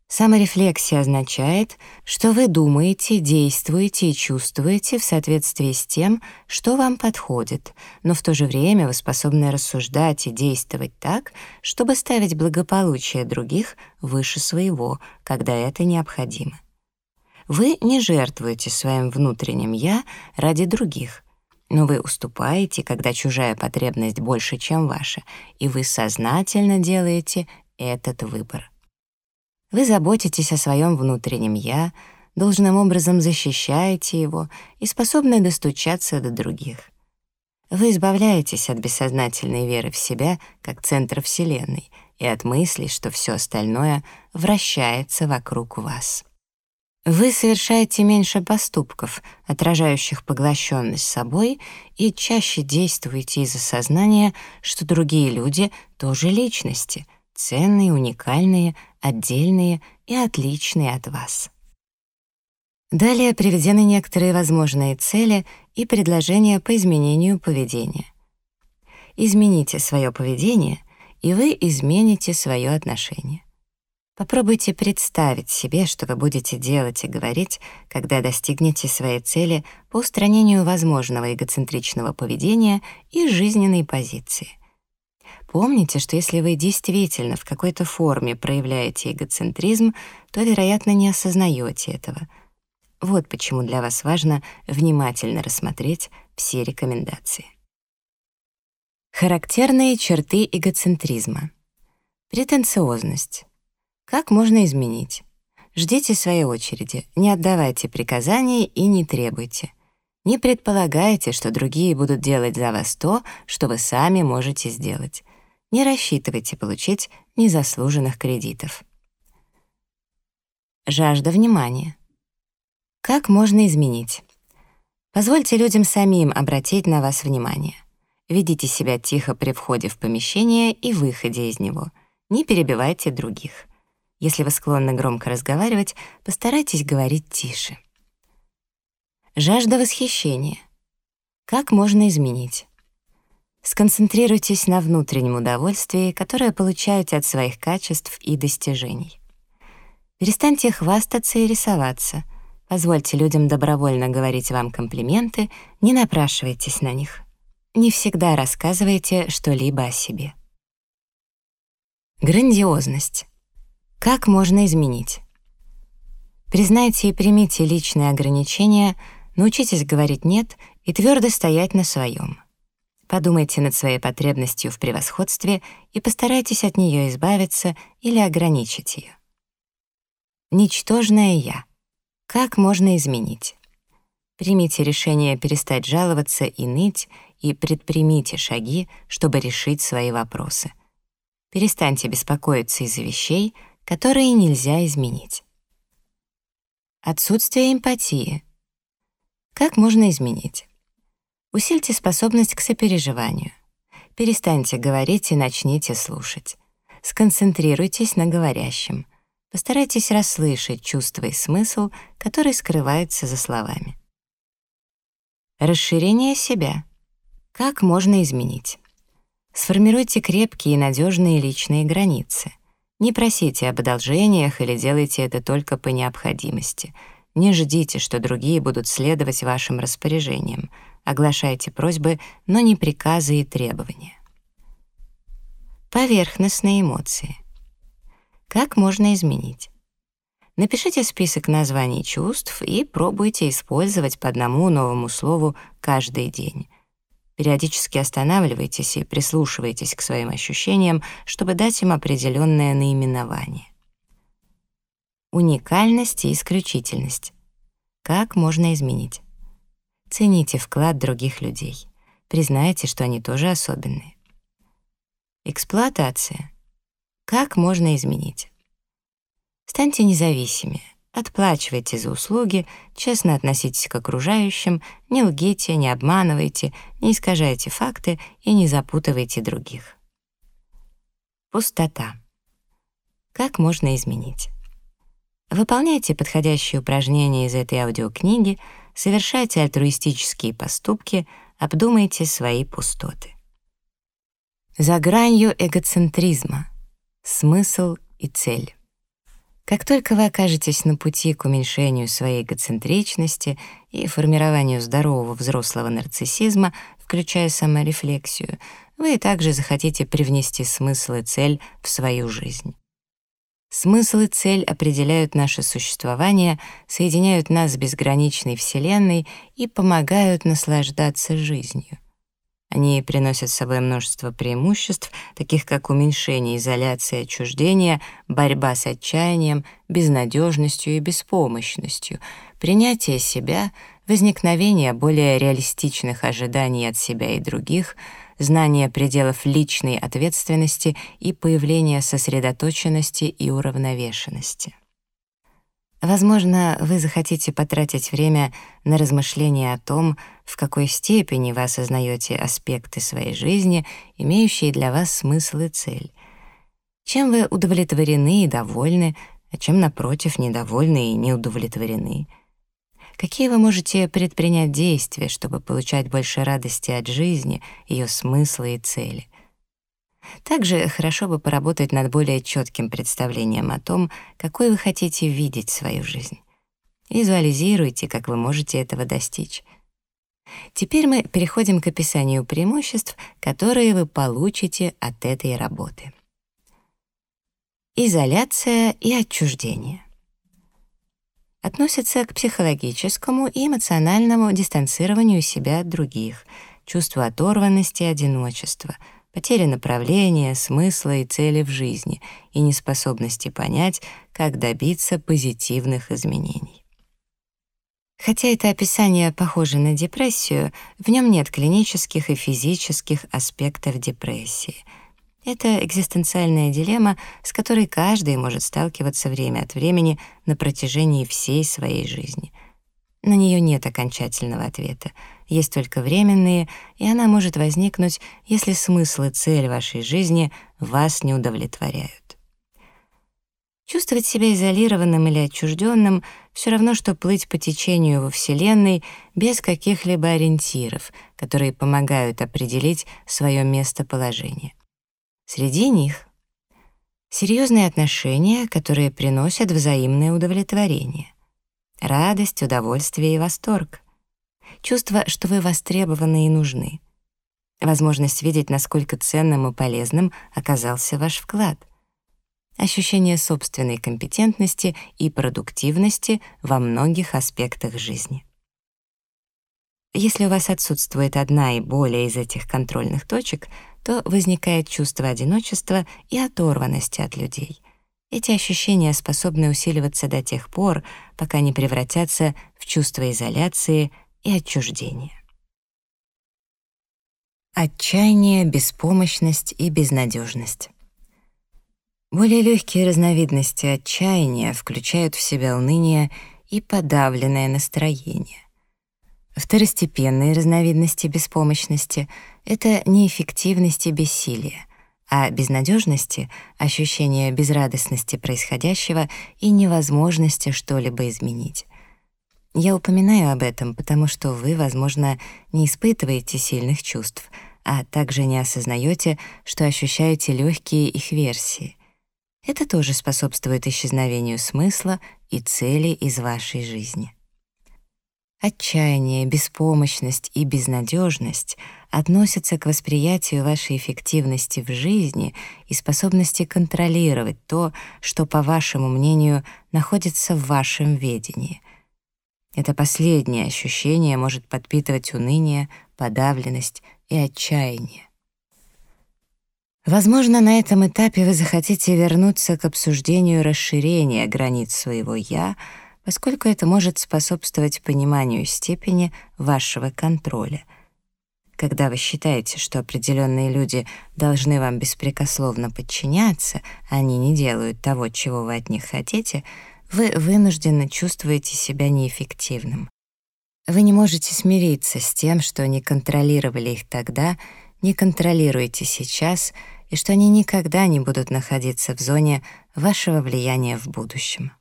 Саморефлексия означает, что вы думаете, действуете и чувствуете в соответствии с тем, что вам подходит, но в то же время вы способны рассуждать и действовать так, чтобы ставить благополучие других выше своего, когда это необходимо. Вы не жертвуете своим внутренним «я» ради других, но вы уступаете, когда чужая потребность больше, чем ваша, и вы сознательно делаете этот выбор. Вы заботитесь о своем внутреннем «я», должным образом защищаете его и способны достучаться до других. Вы избавляетесь от бессознательной веры в себя как центр Вселенной и от мысли, что все остальное вращается вокруг вас. Вы совершаете меньше поступков, отражающих поглощенность собой, и чаще действуете из осознания, что другие люди тоже личности, ценные, уникальные, отдельные и отличные от вас. Далее приведены некоторые возможные цели и предложения по изменению поведения. Измените свое поведение, и вы измените свое отношение. Попробуйте представить себе, что вы будете делать и говорить, когда достигнете своей цели по устранению возможного эгоцентричного поведения и жизненной позиции. Помните, что если вы действительно в какой-то форме проявляете эгоцентризм, то, вероятно, не осознаете этого. Вот почему для вас важно внимательно рассмотреть все рекомендации. Характерные черты эгоцентризма. Претенциозность как можно изменить? Ждите своей очереди, не отдавайте приказаний и не требуйте. Не предполагайте, что другие будут делать за вас то, что вы сами можете сделать. Не рассчитывайте получить незаслуженных кредитов. Жажда внимания. Как можно изменить? Позвольте людям самим обратить на вас внимание. Ведите себя тихо при входе в помещение и выходе из него. Не перебивайте других. Если вы склонны громко разговаривать, постарайтесь говорить тише. Жажда восхищения. Как можно изменить? Сконцентрируйтесь на внутреннем удовольствии, которое получаете от своих качеств и достижений. Перестаньте хвастаться и рисоваться. Позвольте людям добровольно говорить вам комплименты, не напрашивайтесь на них. Не всегда рассказывайте что-либо о себе. Грандиозность. Как можно изменить? Признайте и примите личные ограничения, научитесь говорить «нет» и твердо стоять на своем. Подумайте над своей потребностью в превосходстве и постарайтесь от нее избавиться или ограничить ее. Ничтожное «я». Как можно изменить? Примите решение перестать жаловаться и ныть, и предпримите шаги, чтобы решить свои вопросы. Перестаньте беспокоиться из-за вещей, которые нельзя изменить. Отсутствие эмпатии. Как можно изменить? Усильте способность к сопереживанию. Перестаньте говорить и начните слушать. Сконцентрируйтесь на говорящем. Постарайтесь расслышать чувства и смысл, который скрывается за словами. Расширение себя. Как можно изменить? Сформируйте крепкие и надежные личные границы. Не просите об одолжениях или делайте это только по необходимости. Не ждите, что другие будут следовать вашим распоряжениям. Оглашайте просьбы, но не приказы и требования. Поверхностные эмоции. Как можно изменить? Напишите список названий чувств и пробуйте использовать по одному новому слову каждый день. Периодически останавливайтесь и прислушивайтесь к своим ощущениям, чтобы дать им определенное наименование. Уникальность и исключительность. Как можно изменить? Цените вклад других людей. Признайте, что они тоже особенные. Эксплуатация. Как можно изменить? Станьте независимыми. Отплачивайте за услуги, честно относитесь к окружающим, не лгите, не обманывайте, не искажайте факты и не запутывайте других. Пустота. Как можно изменить? Выполняйте подходящие упражнения из этой аудиокниги, совершайте альтруистические поступки, обдумайте свои пустоты. За гранью эгоцентризма. Смысл и цель. Как только вы окажетесь на пути к уменьшению своей эгоцентричности и формированию здорового взрослого нарциссизма, включая саморефлексию, вы также захотите привнести смысл и цель в свою жизнь. Смысл и цель определяют наше существование, соединяют нас с безграничной Вселенной и помогают наслаждаться жизнью. Они приносят с собой множество преимуществ, таких как уменьшение изоляции и отчуждения, борьба с отчаянием, безнадежностью и беспомощностью, принятие себя, возникновение более реалистичных ожиданий от себя и других, знание пределов личной ответственности и появление сосредоточенности и уравновешенности. Возможно, вы захотите потратить время на размышления о том, в какой степени вы осознаете аспекты своей жизни, имеющие для вас смысл и цель. Чем вы удовлетворены и довольны, а чем, напротив, недовольны и не удовлетворены. Какие вы можете предпринять действия, чтобы получать больше радости от жизни, ее смысла и цели? Также хорошо бы поработать над более четким представлением о том, какой вы хотите видеть свою жизнь. Визуализируйте, как вы можете этого достичь. Теперь мы переходим к описанию преимуществ, которые вы получите от этой работы. Изоляция и отчуждение относятся к психологическому и эмоциональному дистанцированию себя от других, чувству оторванности и одиночества — потеря направления, смысла и цели в жизни и неспособности понять, как добиться позитивных изменений. Хотя это описание похоже на депрессию, в нем нет клинических и физических аспектов депрессии. Это экзистенциальная дилемма, с которой каждый может сталкиваться время от времени на протяжении всей своей жизни. На нее нет окончательного ответа — есть только временные, и она может возникнуть, если смысл и цель вашей жизни вас не удовлетворяют. Чувствовать себя изолированным или отчужденным все равно, что плыть по течению во Вселенной без каких-либо ориентиров, которые помогают определить свое местоположение. Среди них серьезные отношения, которые приносят взаимное удовлетворение, радость, удовольствие и восторг, чувство, что вы востребованы и нужны. Возможность видеть, насколько ценным и полезным оказался ваш вклад. Ощущение собственной компетентности и продуктивности во многих аспектах жизни. Если у вас отсутствует одна и более из этих контрольных точек, то возникает чувство одиночества и оторванности от людей. Эти ощущения способны усиливаться до тех пор, пока не превратятся в чувство изоляции и отчуждение. Отчаяние, беспомощность и безнадежность. Более легкие разновидности отчаяния включают в себя уныние и подавленное настроение. Второстепенные разновидности беспомощности — это неэффективность и бессилие, а безнадежности — ощущение безрадостности происходящего и невозможности что-либо изменить. Я упоминаю об этом, потому что вы, возможно, не испытываете сильных чувств, а также не осознаете, что ощущаете легкие их версии. Это тоже способствует исчезновению смысла и цели из вашей жизни. Отчаяние, беспомощность и безнадежность относятся к восприятию вашей эффективности в жизни и способности контролировать то, что, по вашему мнению, находится в вашем ведении. Это последнее ощущение может подпитывать уныние, подавленность и отчаяние. Возможно, на этом этапе вы захотите вернуться к обсуждению расширения границ своего «я», поскольку это может способствовать пониманию степени вашего контроля. Когда вы считаете, что определенные люди должны вам беспрекословно подчиняться, а они не делают того, чего вы от них хотите, вы вынужденно чувствуете себя неэффективным. Вы не можете смириться с тем, что не контролировали их тогда, не контролируете сейчас, и что они никогда не будут находиться в зоне вашего влияния в будущем.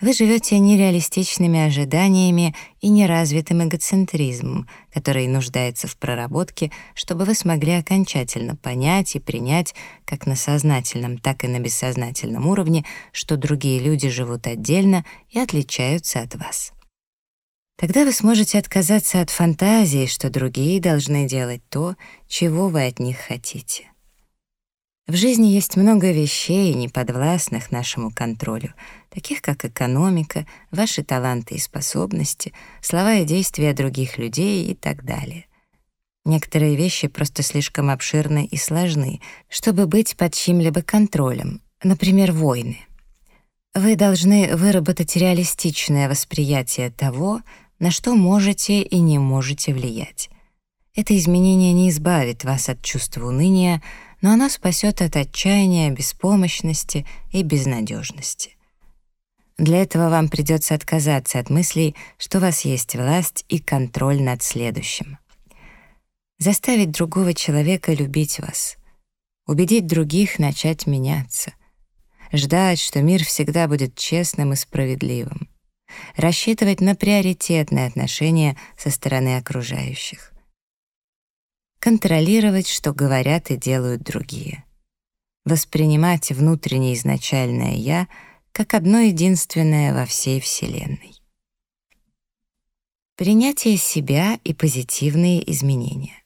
Вы живете нереалистичными ожиданиями и неразвитым эгоцентризмом, который нуждается в проработке, чтобы вы смогли окончательно понять и принять как на сознательном, так и на бессознательном уровне, что другие люди живут отдельно и отличаются от вас. Тогда вы сможете отказаться от фантазии, что другие должны делать то, чего вы от них хотите. В жизни есть много вещей, неподвластных нашему контролю, таких как экономика, ваши таланты и способности, слова и действия других людей и так далее. Некоторые вещи просто слишком обширны и сложны, чтобы быть под чьим-либо контролем, например, войны. Вы должны выработать реалистичное восприятие того, на что можете и не можете влиять. Это изменение не избавит вас от чувства уныния, но оно спасет от отчаяния, беспомощности и безнадежности. Для этого вам придется отказаться от мыслей, что у вас есть власть и контроль над следующим. Заставить другого человека любить вас. Убедить других начать меняться. Ждать, что мир всегда будет честным и справедливым. Рассчитывать на приоритетные отношения со стороны окружающих контролировать, что говорят и делают другие. Воспринимать внутреннее изначальное «я» как одно единственное во всей Вселенной. Принятие себя и позитивные изменения.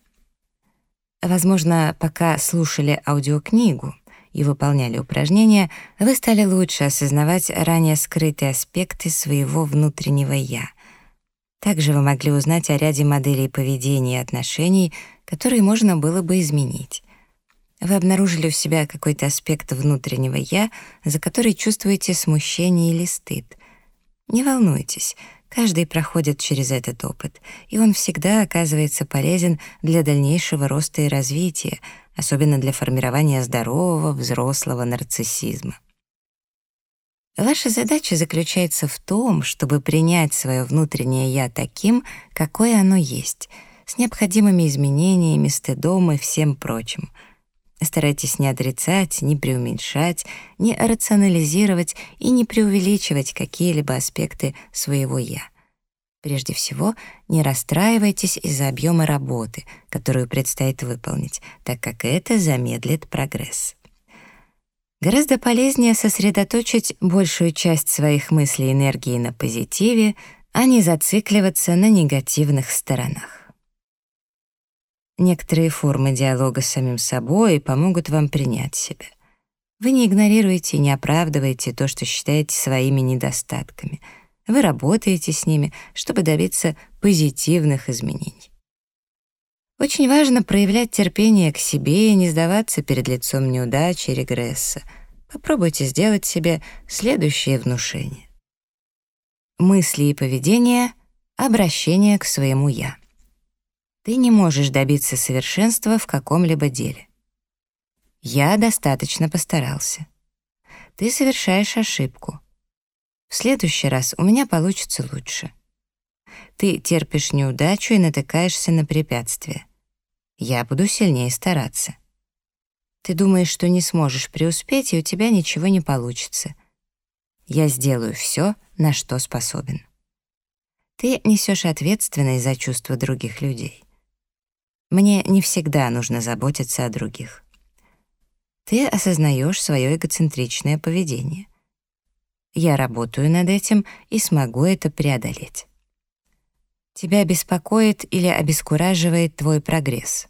Возможно, пока слушали аудиокнигу и выполняли упражнения, вы стали лучше осознавать ранее скрытые аспекты своего внутреннего «я». Также вы могли узнать о ряде моделей поведения и отношений, которые можно было бы изменить. Вы обнаружили у себя какой-то аспект внутреннего «я», за который чувствуете смущение или стыд. Не волнуйтесь, каждый проходит через этот опыт, и он всегда оказывается полезен для дальнейшего роста и развития, особенно для формирования здорового взрослого нарциссизма. Ваша задача заключается в том, чтобы принять свое внутреннее «я» таким, какое оно есть — с необходимыми изменениями, стыдом и всем прочим. Старайтесь не отрицать, не преуменьшать, не рационализировать и не преувеличивать какие-либо аспекты своего «я». Прежде всего, не расстраивайтесь из-за объема работы, которую предстоит выполнить, так как это замедлит прогресс. Гораздо полезнее сосредоточить большую часть своих мыслей и энергии на позитиве, а не зацикливаться на негативных сторонах. Некоторые формы диалога с самим собой помогут вам принять себя. Вы не игнорируете и не оправдываете то, что считаете своими недостатками. Вы работаете с ними, чтобы добиться позитивных изменений. Очень важно проявлять терпение к себе и не сдаваться перед лицом неудачи и регресса. Попробуйте сделать себе следующее внушение. Мысли и поведение Обращение к своему «я». Ты не можешь добиться совершенства в каком-либо деле. Я достаточно постарался. Ты совершаешь ошибку. В следующий раз у меня получится лучше. Ты терпишь неудачу и натыкаешься на препятствия. Я буду сильнее стараться. Ты думаешь, что не сможешь преуспеть, и у тебя ничего не получится. Я сделаю все, на что способен. Ты несешь ответственность за чувства других людей. Мне не всегда нужно заботиться о других. Ты осознаешь свое эгоцентричное поведение. Я работаю над этим и смогу это преодолеть. Тебя беспокоит или обескураживает твой прогресс.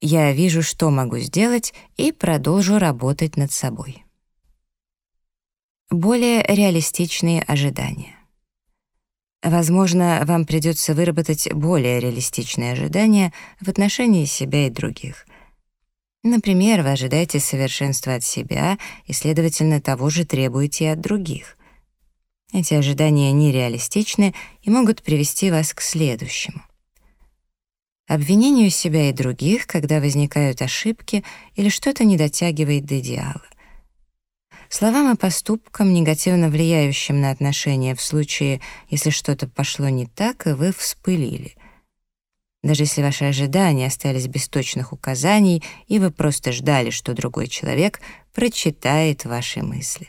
Я вижу, что могу сделать, и продолжу работать над собой. Более реалистичные ожидания. Возможно, вам придется выработать более реалистичные ожидания в отношении себя и других. Например, вы ожидаете совершенства от себя и, следовательно, того же требуете и от других. Эти ожидания нереалистичны и могут привести вас к следующему. Обвинению себя и других, когда возникают ошибки или что-то не дотягивает до идеала словам и поступкам, негативно влияющим на отношения в случае, если что-то пошло не так, и вы вспылили. Даже если ваши ожидания остались без точных указаний, и вы просто ждали, что другой человек прочитает ваши мысли.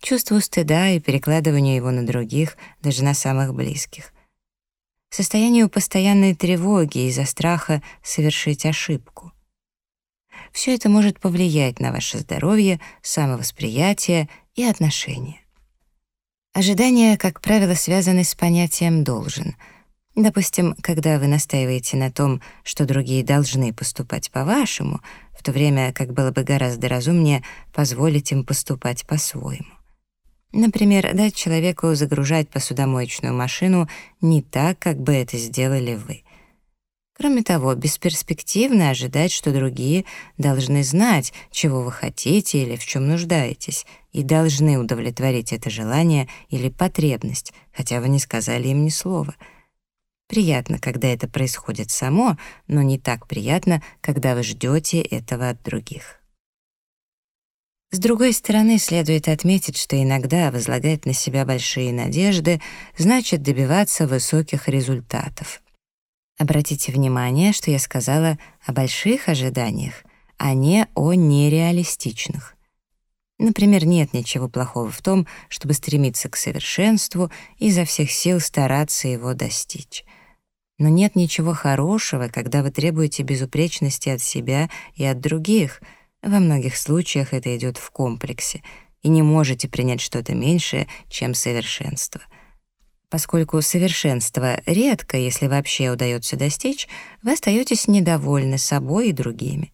Чувство стыда и перекладывание его на других, даже на самых близких. Состоянию постоянной тревоги из-за страха совершить ошибку все это может повлиять на ваше здоровье, самовосприятие и отношения. Ожидания, как правило, связаны с понятием «должен». Допустим, когда вы настаиваете на том, что другие должны поступать по-вашему, в то время как было бы гораздо разумнее позволить им поступать по-своему. Например, дать человеку загружать посудомоечную машину не так, как бы это сделали вы — Кроме того, бесперспективно ожидать, что другие должны знать, чего вы хотите или в чем нуждаетесь, и должны удовлетворить это желание или потребность, хотя вы не сказали им ни слова. Приятно, когда это происходит само, но не так приятно, когда вы ждете этого от других. С другой стороны, следует отметить, что иногда возлагать на себя большие надежды значит добиваться высоких результатов. Обратите внимание, что я сказала о больших ожиданиях, а не о нереалистичных. Например, нет ничего плохого в том, чтобы стремиться к совершенству и изо всех сил стараться его достичь. Но нет ничего хорошего, когда вы требуете безупречности от себя и от других. Во многих случаях это идет в комплексе, и не можете принять что-то меньшее, чем совершенство — Поскольку совершенства редко, если вообще удается достичь, вы остаетесь недовольны собой и другими.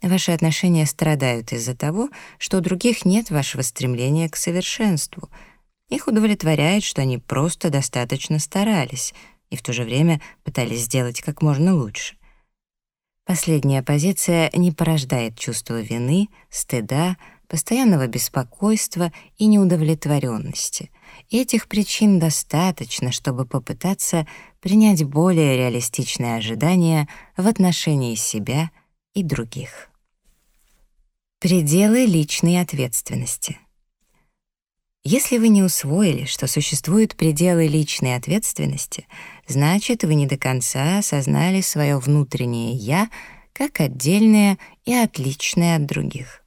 Ваши отношения страдают из-за того, что у других нет вашего стремления к совершенству. Их удовлетворяет, что они просто достаточно старались и в то же время пытались сделать как можно лучше. Последняя позиция не порождает чувство вины, стыда, постоянного беспокойства и неудовлетворенности — этих причин достаточно, чтобы попытаться принять более реалистичные ожидания в отношении себя и других. Пределы личной ответственности. Если вы не усвоили, что существуют пределы личной ответственности, значит, вы не до конца осознали свое внутреннее «я» как отдельное и отличное от других.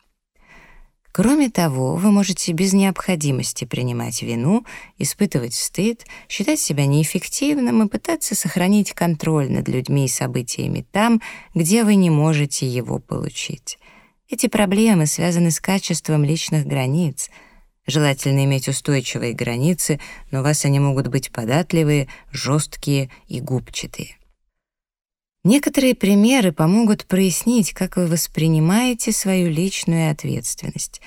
Кроме того, вы можете без необходимости принимать вину, испытывать стыд, считать себя неэффективным и пытаться сохранить контроль над людьми и событиями там, где вы не можете его получить. Эти проблемы связаны с качеством личных границ. Желательно иметь устойчивые границы, но у вас они могут быть податливые, жесткие и губчатые. Некоторые примеры помогут прояснить, как вы воспринимаете свою личную ответственность.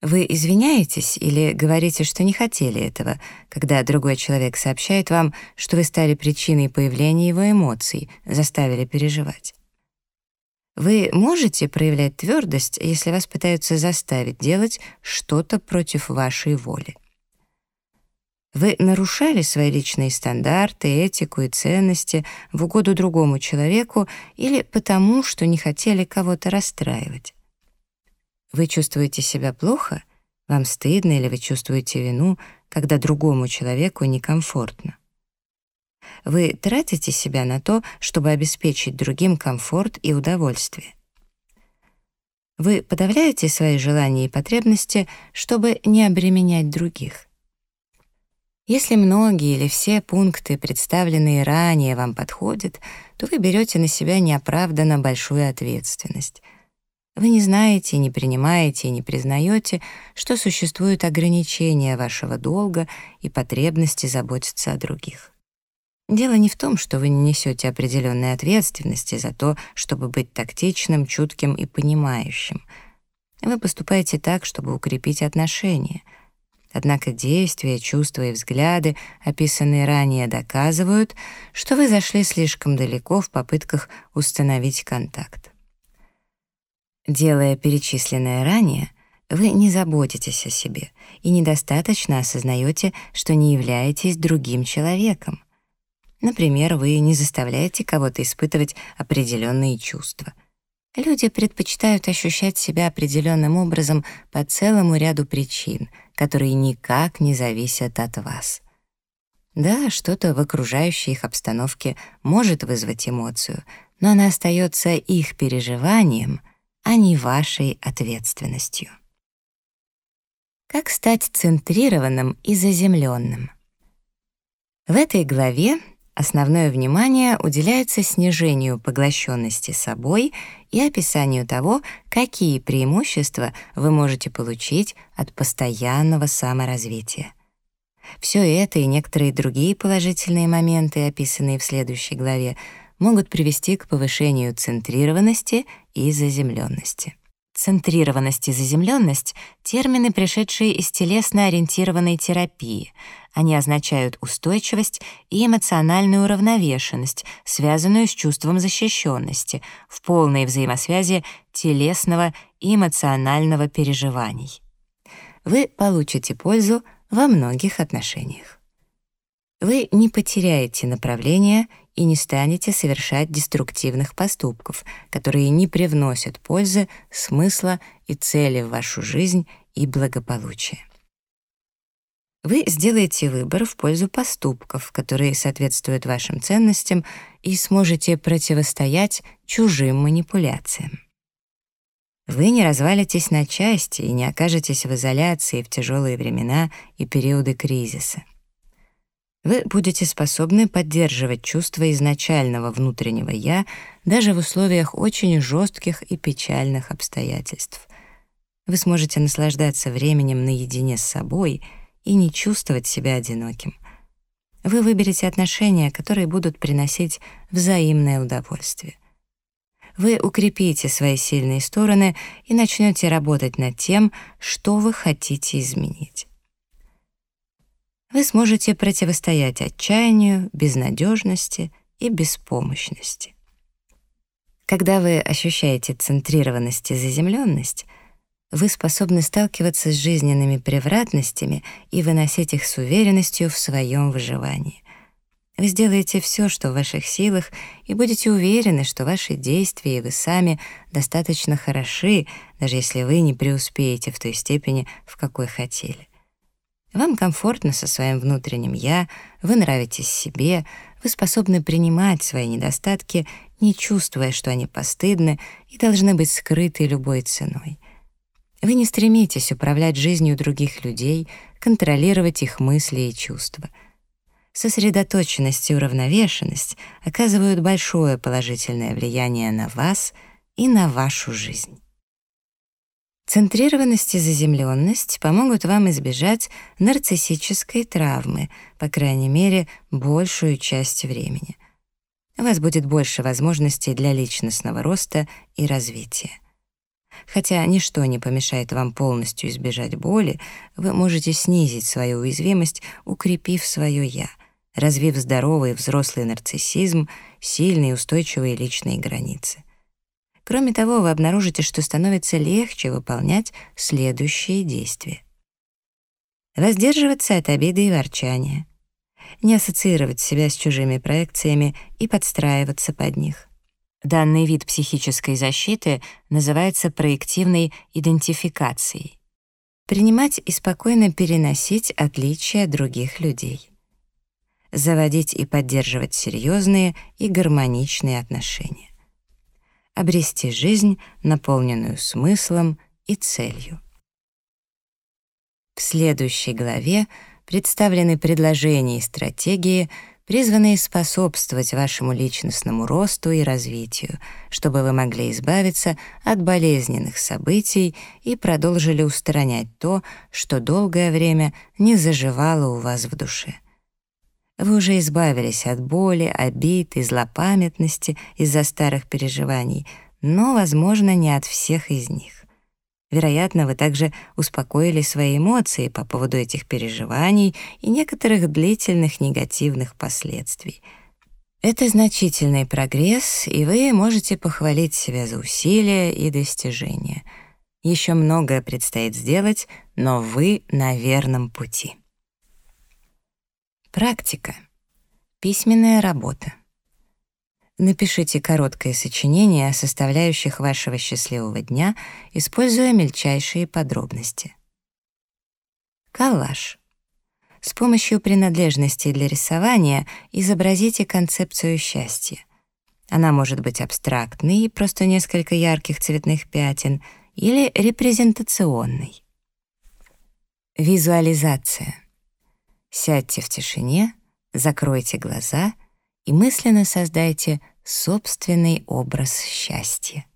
Вы извиняетесь или говорите, что не хотели этого, когда другой человек сообщает вам, что вы стали причиной появления его эмоций, заставили переживать. Вы можете проявлять твердость, если вас пытаются заставить делать что-то против вашей воли. Вы нарушали свои личные стандарты, этику и ценности в угоду другому человеку или потому, что не хотели кого-то расстраивать. Вы чувствуете себя плохо, вам стыдно или вы чувствуете вину, когда другому человеку некомфортно. Вы тратите себя на то, чтобы обеспечить другим комфорт и удовольствие. Вы подавляете свои желания и потребности, чтобы не обременять других. Если многие или все пункты, представленные ранее, вам подходят, то вы берете на себя неоправданно большую ответственность. Вы не знаете, не принимаете и не признаете, что существуют ограничения вашего долга и потребности заботиться о других. Дело не в том, что вы не несете определенной ответственности за то, чтобы быть тактичным, чутким и понимающим. Вы поступаете так, чтобы укрепить отношения — Однако действия, чувства и взгляды, описанные ранее, доказывают, что вы зашли слишком далеко в попытках установить контакт. Делая перечисленное ранее, вы не заботитесь о себе и недостаточно осознаете, что не являетесь другим человеком. Например, вы не заставляете кого-то испытывать определенные чувства. Люди предпочитают ощущать себя определенным образом по целому ряду причин, которые никак не зависят от вас. Да, что-то в окружающей их обстановке может вызвать эмоцию, но она остается их переживанием, а не вашей ответственностью. Как стать центрированным и заземленным? В этой главе Основное внимание уделяется снижению поглощенности собой и описанию того, какие преимущества вы можете получить от постоянного саморазвития. Все это и некоторые другие положительные моменты, описанные в следующей главе, могут привести к повышению центрированности и заземленности. Центрированность и заземленность — термины, пришедшие из телесно-ориентированной терапии. Они означают устойчивость и эмоциональную уравновешенность, связанную с чувством защищенности, в полной взаимосвязи телесного и эмоционального переживаний. Вы получите пользу во многих отношениях. Вы не потеряете направление — и не станете совершать деструктивных поступков, которые не привносят пользы, смысла и цели в вашу жизнь и благополучие. Вы сделаете выбор в пользу поступков, которые соответствуют вашим ценностям, и сможете противостоять чужим манипуляциям. Вы не развалитесь на части и не окажетесь в изоляции в тяжелые времена и периоды кризиса вы будете способны поддерживать чувство изначального внутреннего «я» даже в условиях очень жестких и печальных обстоятельств. Вы сможете наслаждаться временем наедине с собой и не чувствовать себя одиноким. Вы выберете отношения, которые будут приносить взаимное удовольствие. Вы укрепите свои сильные стороны и начнете работать над тем, что вы хотите изменить вы сможете противостоять отчаянию, безнадежности и беспомощности. Когда вы ощущаете центрированность и заземленность, вы способны сталкиваться с жизненными превратностями и выносить их с уверенностью в своем выживании. Вы сделаете все, что в ваших силах, и будете уверены, что ваши действия и вы сами достаточно хороши, даже если вы не преуспеете в той степени, в какой хотели. Вам комфортно со своим внутренним «я», вы нравитесь себе, вы способны принимать свои недостатки, не чувствуя, что они постыдны и должны быть скрыты любой ценой. Вы не стремитесь управлять жизнью других людей, контролировать их мысли и чувства. Сосредоточенность и уравновешенность оказывают большое положительное влияние на вас и на вашу жизнь. Центрированность и заземленность помогут вам избежать нарциссической травмы, по крайней мере, большую часть времени. У вас будет больше возможностей для личностного роста и развития. Хотя ничто не помешает вам полностью избежать боли, вы можете снизить свою уязвимость, укрепив свое «я», развив здоровый взрослый нарциссизм, сильные устойчивые личные границы — Кроме того, вы обнаружите, что становится легче выполнять следующие действия. Воздерживаться от обиды и ворчания. Не ассоциировать себя с чужими проекциями и подстраиваться под них. Данный вид психической защиты называется проективной идентификацией. Принимать и спокойно переносить отличия других людей. Заводить и поддерживать серьезные и гармоничные отношения. Обрести жизнь, наполненную смыслом и целью. В следующей главе представлены предложения и стратегии — призванные способствовать вашему личностному росту и развитию, чтобы вы могли избавиться от болезненных событий и продолжили устранять то, что долгое время не заживало у вас в душе. Вы уже избавились от боли, обид и злопамятности из-за старых переживаний, но, возможно, не от всех из них. Вероятно, вы также успокоили свои эмоции по поводу этих переживаний и некоторых длительных негативных последствий. Это значительный прогресс, и вы можете похвалить себя за усилия и достижения. Еще многое предстоит сделать, но вы на верном пути. Практика. Письменная работа. Напишите короткое сочинение о составляющих вашего счастливого дня, используя мельчайшие подробности. Коллаж. С помощью принадлежностей для рисования изобразите концепцию счастья. Она может быть абстрактной, просто несколько ярких цветных пятен, или репрезентационной. Визуализация. Сядьте в тишине, закройте глаза и мысленно создайте собственный образ счастья.